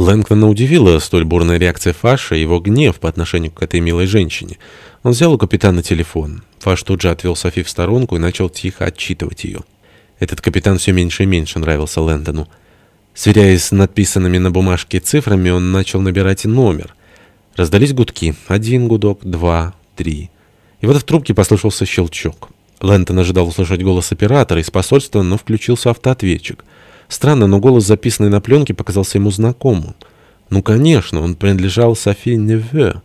Лэнгтона удивила столь бурная реакция Фаша и его гнев по отношению к этой милой женщине. Он взял у капитана телефон. Фаш тут же отвел Софи в сторонку и начал тихо отчитывать ее. Этот капитан все меньше и меньше нравился Лэндону. Сверяясь с надписанными на бумажке цифрами, он начал набирать номер. Раздались гудки. Один гудок, два, три. И вот в трубке послышался щелчок. Лэнтон ожидал услышать голос оператора из посольства, но включился автоответчик. Странно, но голос, записанный на пленке, показался ему знакомым. Ну, конечно, он принадлежал Софи Неве.